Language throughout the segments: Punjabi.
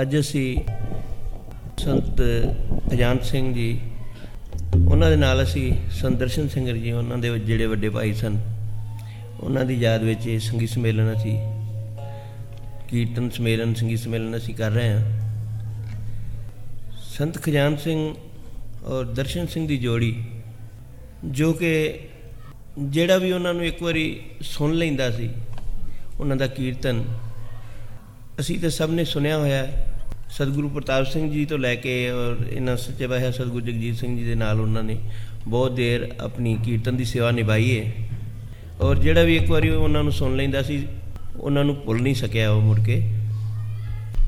ਅੱਜ ਅਸੀਂ ਸੰਤ ਅਜਾਨ ਸਿੰਘ ਜੀ, ਉਹਨਾਂ ਦੇ ਨਾਲ ਅਸੀਂ ਸੰਦਰਸ਼ਨ ਸਿੰਘ ਜੀ, ਉਹਨਾਂ ਦੇ ਜਿਹੜੇ ਵੱਡੇ ਭਾਈ ਸਨ, ਉਹਨਾਂ ਦੀ ਯਾਦ ਵਿੱਚ ਇਹ ਸੰਗੀਤ ਸੰਮੇਲਨ ਅਸੀਂ, ਕੀਰਤਨ ਸੰਮੇਲਨ, ਸੰਗੀਤ ਸੰਮੇਲਨ ਅਸੀਂ ਕਰ ਰਹੇ ਹਾਂ। ਸੰਤ ਖਜਾਨ ਸਿੰਘ ਔਰ ਦਰਸ਼ਨ ਸਿੰਘ ਦੀ ਜੋੜੀ, ਜੋ ਕਿ ਜਿਹੜਾ ਵੀ ਉਹਨਾਂ ਨੂੰ ਇੱਕ ਵਾਰੀ ਸੁਣ ਲੈਂਦਾ ਸੀ, ਉਹਨਾਂ ਦਾ ਕੀਰਤਨ ਅਸੀਂ ਤਾਂ ਸਭ ਨੇ ਸੁਣਿਆ ਹੋਇਆ ਹੈ, ਸਤਿਗੁਰੂ ਪ੍ਰਤਾਪ ਸਿੰਘ ਜੀ ਤੋਂ ਲੈ ਕੇ ਔਰ ਇਹਨਾਂ ਸੱਚੇ ਪਾਤਸ਼ਾਹ ਸਤਿਗੁਰੂ ਜਗਜੀਤ ਸਿੰਘ ਜੀ ਦੇ ਨਾਲ ਉਹਨਾਂ ਨੇ ਬਹੁਤ ਦੇਰ ਆਪਣੀ ਕੀਰਤਨ ਦੀ ਸੇਵਾ ਨਿਭਾਈ ਹੈ। ਔਰ ਜਿਹੜਾ ਵੀ ਇੱਕ ਵਾਰੀ ਉਹਨਾਂ ਨੂੰ ਸੁਣ ਲੈਂਦਾ ਸੀ, ਉਹਨਾਂ ਨੂੰ ਭੁੱਲ ਨਹੀਂ ਸਕਿਆ ਉਹ ਮੁੜ ਕੇ।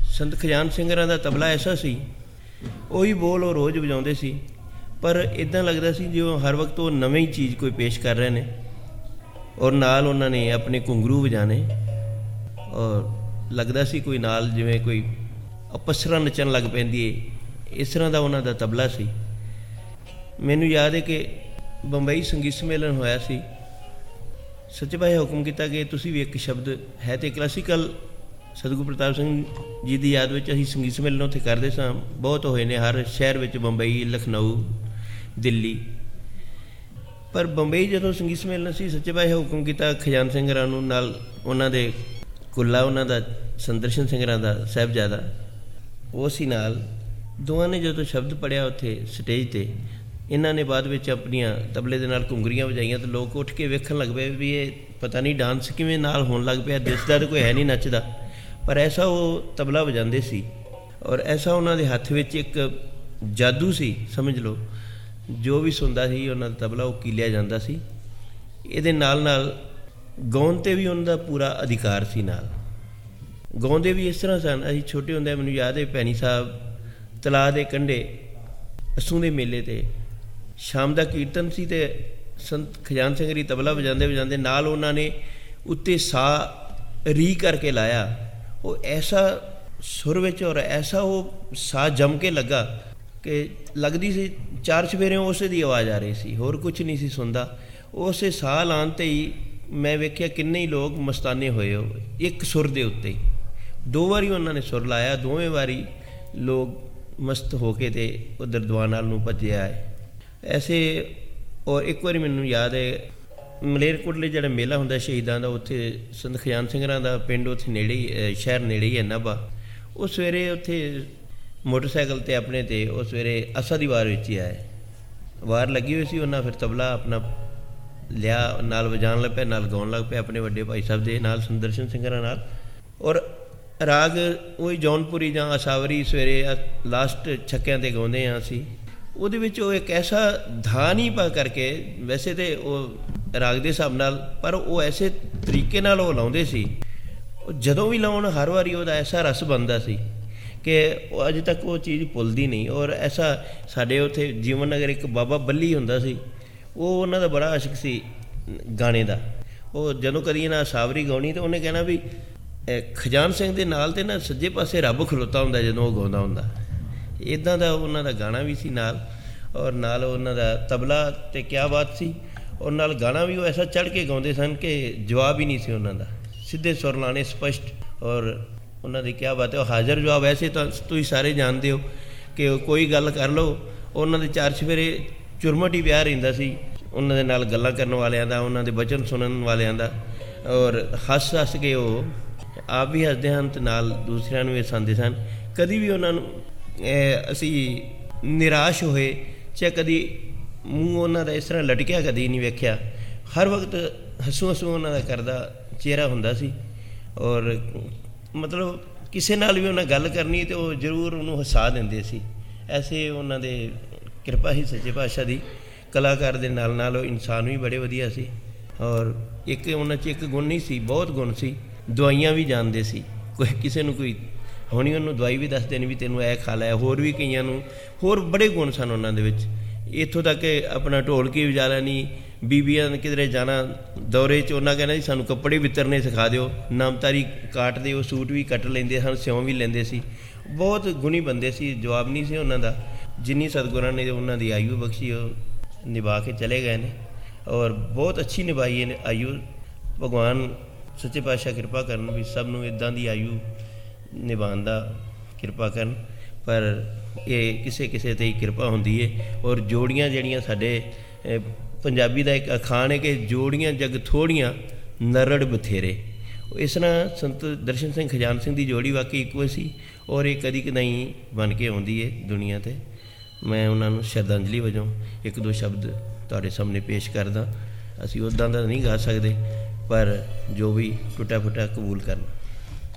ਸੰਤ ਖਜਾਨ ਸਿੰਘਰਾਂ ਦਾ ਤਬਲਾ ਐਸਾ ਸੀ, ਉਹੀ ਬੋਲ ਉਹ ਰੋਜ਼ ਵਜਾਉਂਦੇ ਸੀ, ਪਰ ਇਦਾਂ ਲੱਗਦਾ ਸੀ ਜਿਵੇਂ ਹਰ ਵਕਤ ਉਹ ਨਵੀਂ ਚੀਜ਼ ਕੋਈ ਪੇਸ਼ ਕਰ ਰਹੇ ਨੇ। ਔਰ ਨਾਲ ਉਹਨਾਂ ਨੇ ਆਪਣੇ ਘੁੰਗਰੂ ਵਜਾਣੇ ਔਰ ਲੱਗਦਾ ਸੀ ਕੋਈ ਨਾਲ ਜਿਵੇਂ ਕੋਈ ਅਪਸਰਾ ਨੱਚਣ ਲੱਗ ਪੈਂਦੀ ਏ। ਇਸ ਤਰ੍ਹਾਂ ਦਾ ਉਹਨਾਂ ਦਾ ਤਬਲਾ ਸੀ। ਮੈਨੂੰ ਯਾਦ ਹੈ ਕਿ ਬੰਬਈ ਸੰਗੀਤ ਸੰਮੇਲਨ ਹੋਇਆ ਸੀ। ਸੱਚੇ ਭਾਈ ਹੁਕਮ ਕੀਤਾ ਕਿ ਤੁਸੀਂ ਵੀ ਇੱਕ ਸ਼ਬਦ ਹੈ ਤੇ ਕਲਾਸੀਕਲ ਸਤਿਗੁਰੂ ਪ੍ਰਤਾਪ ਸਿੰਘ ਜੀ ਦੀ ਯਾਦ ਵਿੱਚ ਅਸੀਂ ਸੰਗੀਤ ਸੰਮੇਲਨ ਉੱਥੇ ਕਰਦੇ ਸਾਂ। ਬਹੁਤ ਹੋਏ ਨੇ ਹਰ ਸ਼ਹਿਰ ਵਿੱਚ ਬੰਬਈ, ਲਖਨਊ, ਦਿੱਲੀ। ਪਰ ਬੰਬਈ ਜਦੋਂ ਸੰਗੀਤ ਸੰਮੇਲਨ ਸੀ, ਸੱਚੇ ਭਾਈ ਹੁਕਮ ਕੀਤਾ ਖਜਾਨ ਸਿੰਘਰਾਂ ਨੂੰ ਨਾਲ ਉਹਨਾਂ ਦੇ ਕੁੱਲਾ ਉਹਨਾਂ ਦਾ, ਸੰਦਰਸ਼ਨ ਸਿੰਘਰਾਂ ਦਾ, ਸਾਹਿਬਜ਼ਾਦਾ, ਉਹ ਸੀ ਨਾਲ ਦੋਵਾਂ ਨੇ ਜਦੋਂ ਸ਼ਬਦ ਪੜਿਆ ਉੱਥੇ ਸਟੇਜ ਤੇ, ਇਹਨਾਂ ਨੇ ਬਾਅਦ ਵਿੱਚ ਆਪਣੀਆਂ ਤਬਲੇ ਦੇ ਨਾਲ ਘੁੰਗਰੀਆਂ ਵਜਾਈਆਂ ਤੇ ਲੋਕ ਉੱਠ ਕੇ ਵੇਖਣ ਲੱਗ ਪਏ ਵੀ ਇਹ ਪਤਾ ਨਹੀਂ ਡਾਂਸ ਕਿਵੇਂ ਨਾਲ ਹੋਣ ਲੱਗ ਪਿਆ ਦਿਸਦਾ ਤਾਂ ਕੋਈ ਹੈ ਨਹੀਂ ਨੱਚਦਾ। ਪਰ ਐਸਾ ਉਹ ਤਬਲਾ ਵਜਾਉਂਦੇ ਸੀ ਔਰ ਐਸਾ ਉਹਨਾਂ ਦੇ ਹੱਥ ਵਿੱਚ ਇੱਕ ਜਾਦੂ ਸੀ, ਸਮਝ ਲਓ, ਜੋ ਵੀ ਸੁਣਦਾ ਸੀ, ਉਹਨਾਂ ਦਾ ਤਬਲਾ ਉਹ ਕੀਲਿਆ ਜਾਂਦਾ ਸੀ। ਇਹਦੇ ਨਾਲ ਨਾਲ ਗਾਉਣ ਤੇ ਵੀ ਉਹਨਾਂ ਦਾ ਪੂਰਾ ਅਧਿਕਾਰ ਸੀ ਨਾਲ। ਗਾਉਂਦੇ ਵੀ ਇਸ ਤਰ੍ਹਾਂ ਸਨ, ਅਸੀਂ ਛੋਟੇ ਹੁੰਦੇ ਮੈਨੂੰ ਯਾਦ ਹੈ ਪੈਣੀ ਸਾਹਿਬ ਤਲਾਅ ਦੇ ਕੰਢੇ, ਅਸੂ ਦੇ ਮੇਲੇ ਤੇ, ਸ਼ਾਮ ਦਾ ਕੀਰਤਨ ਸੀ ਤੇ ਸੰਤ ਖਜਾਨ ਸਿੰਘ ਜੀ ਤਬਲਾ ਵਜਾਉਂਦੇ ਵਜਾਉਂਦੇ ਨਾਲ ਉਹਨਾਂ ਨੇ ਉੱਤੇ ਸਾ ਰੀ ਕਰਕੇ ਲਾਇਆ। ਉਹ ਐਸਾ ਸੁਰ ਵਿੱਚ ਔਰ ਐਸਾ ਉਹ ਸਾ ਜਮ ਕੇ ਲੱਗਾ ਕਿ ਲੱਗਦੀ ਸੀ ਚਾਰ ਚਫੇਰੇ ਉਸੇ ਦੀ ਆਵਾਜ਼ ਆ ਰਹੀ ਸੀ, ਹੋਰ ਕੁਝ ਨਹੀਂ ਸੀ ਸੁਣਦਾ। ਉਸੇ ਸਾਹ ਲਾਉਣ ਤੇ ਹੀ ਮੈਂ ਵੇਖਿਆ ਕਿੰਨੇ ਹੀ ਲੋਕ ਮਸਤਾਨੇ ਹੋਏ ਹੋ। ਇੱਕ ਸੁਰ ਦੇ ਉੱਤੇ ਹੀ। ਦੋ ਵਾਰੀ ਉਹਨਾਂ ਨੇ ਸੁਰ ਲਾਇਆ, ਦੋਵੇਂ ਵਾਰੀ ਲੋਕ ਮਸਤ ਹੋ ਕੇ ਤੇ ਉਧਰ ਦੁਆਨਾਲ ਨੂੰ ਭੱਜਿਆ ਹੈ ਐਸੇ, ਔਰ ਇੱਕ ਵਾਰੀ ਮੈਨੂੰ ਯਾਦ ਹੈ, ਮਲੇਰਕੋਟਲੇ ਜਿਹੜਾ ਮੇਲਾ ਹੁੰਦਾ ਸ਼ਹੀਦਾਂ ਦਾ, ਉੱਥੇ ਸੰਤ ਖਜਾਨ ਸਿੰਘਰਾਂ ਦਾ ਪਿੰਡ ਉੱਥੇ ਨੇੜੇ ਹੀ ਸ਼ਹਿਰ ਨੇੜੇ ਹੀ ਹੈ ਨਾਭਾ। ਉਹ ਸਵੇਰੇ ਉੱਥੇ ਮੋਟਰਸਾਈਕਲ ਤੇ ਆਪਣੇ ਤੇ ਉਹ ਸਵੇਰੇ ਅਸਾ ਦੀ ਵਾਰ ਵਿੱਚ ਹੀ ਆਏ। ਵਾਰ ਲੱਗੀ ਹੋਈ ਸੀ ਉਹਨਾਂ, ਫਿਰ ਤਬਲਾ ਆਪਣਾ ਲਿਆ, ਨਾਲ ਵਜਾਉਣ ਲੱਗ ਪਿਆ, ਨਾਲ ਗਾਉਣ ਲੱਗ ਪਿਆ ਆਪਣੇ ਵੱਡੇ ਭਾਈ ਸਾਹਿਬ ਦੇ ਨਾਲ, ਸੁੰਦਰਸ਼ਨ ਸਿੰਘਰਾਂ ਨਾਲ। ਔਰ ਰਾਗ ਉਹੀ ਜੌਨਪੁਰੀ ਜਾਂ ਆਸ਼ਾਵਰੀ ਸਵੇਰੇ ਲਾਸਟ ਛੱਕਿਆਂ ਤੇ ਗਾਉਂਦੇ ਆ ਅਸੀਂ। ਉਹਦੇ ਵਿੱਚ ਉਹ ਇੱਕ ਐਸਾ ਧਾ ਨਹੀਂ ਪਾ ਕਰਕੇ, ਵੈਸੇ ਤੇ ਉਹ ਰਾਗ ਦੇ ਹਿਸਾਬ ਨਾਲ, ਪਰ ਉਹ ਐਸੇ ਤਰੀਕੇ ਨਾਲ ਉਹ ਲਾਉਂਦੇ ਸੀ। ਉਹ ਜਦੋਂ ਵੀ ਲਾਉਣ, ਹਰ ਵਾਰੀ ਉਹਦਾ ਐਸਾ ਰਸ ਬੰਦਾ ਸੀ ਕਿ ਉਹ ਅਜੇ ਤੱਕ ਉਹ ਚੀਜ਼ ਭੁੱਲਦੀ ਨਹੀਂ। ਔਰ ਐਸਾ ਸਾਡੇ ਉੱਥੇ ਜੀਵਨ ਨਗਰ ਇੱਕ ਬਾਬਾ ਬੱਲੀ ਹੁੰਦਾ ਸੀ। ਉਹ ਉਹਨਾਂ ਦਾ ਬੜਾ ਆਸ਼ਿਕ ਸੀ ਗਾਣੇ ਦਾ। ਉਹ ਜਦੋਂ ਕਦੀ ਇਹਨਾਂ ਸਾਵਰੀ ਗਾਉਣੀ ਤੇ ਉਹਨੇ ਕਹਿਣਾ ਵੀ ਖਜਾਨ ਸਿੰਘ ਦੇ ਨਾਲ ਤੇ ਨਾ ਸੱਜੇ ਪਾਸੇ ਰੱਬ ਖਲੋਤਾ ਹੁੰਦਾ ਜਦੋਂ ਉਹ ਗਾਉਂਦਾ ਹੁੰਦਾ। ਇਦਾਂ ਦਾ ਉਹਨਾਂ ਦਾ ਗਾਣਾ ਵੀ ਸੀ ਨਾਲ, ਔਰ ਨਾਲ ਉਹਨਾਂ ਦਾ ਤਬਲਾ ਤੇ ਕਿਆ ਬਾਤ ਸੀ, ਔਰ ਨਾਲ ਗਾਣਾ ਵੀ ਉਹ ਐਸਾ ਚੜ ਕੇ ਗਾਉਂਦੇ ਸਨ ਕਿ ਜਵਾਬ ਹੀ ਨਹੀਂ ਸੀ ਉਹਨਾਂ ਦਾ। ਸਿੱਧੇ ਸੁਰ ਲਾਣੇ ਸਪਸ਼ਟ, ਔਰ ਉਹਨਾਂ ਦੀ ਕਿਆ ਬਾਤ ਹੈ, ਉਹ ਹਾਜ਼ਰ ਜਵਾਬ। ਐਸੇ ਤਾਂ ਤੁਸੀਂ ਸਾਰੇ ਜਾਣਦੇ ਹੋ ਕਿ ਕੋਈ ਗੱਲ ਕਰ ਲਓ, ਉਹਨਾਂ ਦੇ ਚਾਰ ਚਫੇਰੇ ਚੁਰਮਟ ਹੀ ਵਿਆਹ ਰਹਿੰਦਾ ਸੀ, ਉਹਨਾਂ ਦੇ ਨਾਲ ਗੱਲਾਂ ਕਰਨ ਵਾਲਿਆਂ ਦਾ, ਉਹਨਾਂ ਦੇ ਬਚਨ ਸੁਣਨ ਵਾਲਿਆਂ ਦਾ, ਔਰ ਹੱਸ ਹੱਸ ਕੇ ਉਹ ਆਪ ਵੀ ਹੱਸਦੇ ਹਨ ਤੇ ਨਾਲ ਦੂਸਰਿਆਂ ਨੂੰ ਵੀ ਹਸਾਉਂਦੇ ਸਨ। ਕਦੀ ਵੀ ਉਹਨਾਂ ਨੂੰ ਅਸੀਂ ਨਿਰਾਸ਼ ਹੋਏ ਜਾਂ ਕਦੀ ਮੂੰਹ ਉਹਨਾਂ ਦਾ ਇਸ ਤਰ੍ਹਾਂ ਲਟਕਿਆ ਕਦੀ ਨਹੀਂ ਵੇਖਿਆ। ਹਰ ਵਕਤ ਹਸੂ ਹਸੂ ਉਹਨਾਂ ਦਾ ਕਰਦਾ ਚਿਹਰਾ ਹੁੰਦਾ ਸੀ। ਔਰ ਮਤਲਬ ਕਿਸੇ ਨਾਲ ਵੀ ਉਹਨਾਂ ਗੱਲ ਕਰਨੀ ਤੇ ਉਹ ਜ਼ਰੂਰ ਉਹਨੂੰ ਹਸਾ ਦਿੰਦੇ ਸੀ। ਐਸੇ ਉਹਨਾਂ ਦੇ ਕਿਰਪਾ ਹੀ ਸੱਚੇ ਪਾਤਸ਼ਾਹ ਦੀ ਕਲਾਕਾਰ ਦੇ ਨਾਲ ਨਾਲ ਉਹ ਇਨਸਾਨ ਵੀ ਬੜੇ ਵਧੀਆ ਸੀ। ਔਰ ਇੱਕ ਉਹਨਾਂ 'ਚ ਇੱਕ ਗੁਣ ਨਹੀਂ ਸੀ, ਬਹੁਤ ਗੁਣ ਸੀ। ਦਵਾਈਆਂ ਵੀ ਜਾਣਦੇ ਸੀ। ਕੋਈ ਕਿਸੇ ਨੂੰ ਕੋਈ ਹੋਣੀ ਉਹਨੂੰ ਦਵਾਈ ਵੀ ਦੱਸ ਦੇਣੀ ਵੀ ਤੈਨੂੰ ਇਹ ਖਾ ਲੈ, ਹੋਰ ਵੀ ਕਈਆਂ ਨੂੰ, ਹੋਰ ਬੜੇ ਗੁਣ ਸਨ ਉਹਨਾਂ ਦੇ ਵਿੱਚ। ਇੱਥੋਂ ਤੱਕ ਕਿ ਆਪਣਾ ਢੋਲਕੀ ਵਜਾ ਲੈਣੀ ਬੀਬੀਆਂ ਕਿਧਰੇ ਜਾਣਾ, ਦੌਰੇ 'ਚ ਉਹਨਾਂ ਕਹਿੰਦਾ ਜੀ ਸਾਨੂੰ ਕੱਪੜੇ ਵਿਤਰਨੇ ਸਿਖਾ ਦਿਓ ਨਾਮਤਾਰੀ ਕਾਟਦੇ ਉਹ ਸੂਟ ਵੀ ਕੱਟ ਲੈਂਦੇ ਸਨ ਸਿਉਂ ਵੀ ਲੈਂਦੇ ਸੀ। ਬਹੁਤ ਗੁਣੀ ਬੰਦੇ ਸੀ, ਜਵਾਬ ਨਹੀਂ ਸੀ ਉਹਨਾਂ ਦਾ। ਜਿੰਨੀ ਸਤਗੁਰਾਂ ਨੇ ਉਹਨਾਂ ਦੀ ਆਯੂ ਬਖਸ਼ੀ, ਉਹ ਨਿਭਾ ਕੇ ਚਲੇ ਗਏ ਨੇ ਔਰ ਬਹੁਤ ਅੱਛੀ ਨਿਭਾਈ ਹੈ ਆਯੂ। ਭਗਵਾਨ ਸੱਚੇ ਪਾਤਸ਼ਾਹ ਕਿਰਪਾ ਕਰਨ ਵੀ ਸਭ ਨੂੰ ਇਦਾਂ ਦੀ ਆਯੂ ਨਿਭਾਉਣ ਦਾ ਕਿਰਪਾ ਕਰਨ। ਪਰ ਇਹ ਕਿਸੇ ਕਿਸੇ ਤੇ ਹੀ ਕਿਰਪਾ ਹੁੰਦੀ ਏ ਔਰ ਜੋੜੀਆਂ ਜਿਹੜੀਆਂ ਸਾਡੇ ਪੰਜਾਬੀ ਦਾ ਇੱਕ ਅਖਾਣ ਹੈ ਕਿ ਜੋੜੀਆਂ ਜਗ ਥੋੜੀਆਂ ਨਰੜ ਬਥੇਰੇ। ਇਸ ਤਰ੍ਹਾਂ ਸੰਤ ਦਰਸ਼ਨ ਸਿੰਘ ਖਜਾਨ ਸਿੰਘ ਦੀ ਜੋੜੀ ਵਾਕਈ ਇੱਕੋ ਸੀ ਔਰ ਇਹ ਕਦੀ ਕਦਾਈ ਬਣ ਕੇ ਆਉਂਦੀ ਏ ਦੁਨੀਆ ਤੇ। ਮੈਂ ਉਹਨਾਂ ਨੂੰ ਸ਼ਰਧਾਂਜਲੀ ਵਜੋਂ ਇੱਕ ਦੋ ਸ਼ਬਦ ਤੁਹਾਡੇ ਸਾਹਮਣੇ ਪੇਸ਼ ਕਰਦਾ। ਅਸੀਂ ਉੱਦਾਂ ਦਾ ਨਹੀਂ ਗਾ ਸਕਦੇ, ਪਰ ਜੋ ਵੀ ਟੁੱਟਾ ਫੁੱਟਾ ਕਬੂਲ ਕਰਨਾ।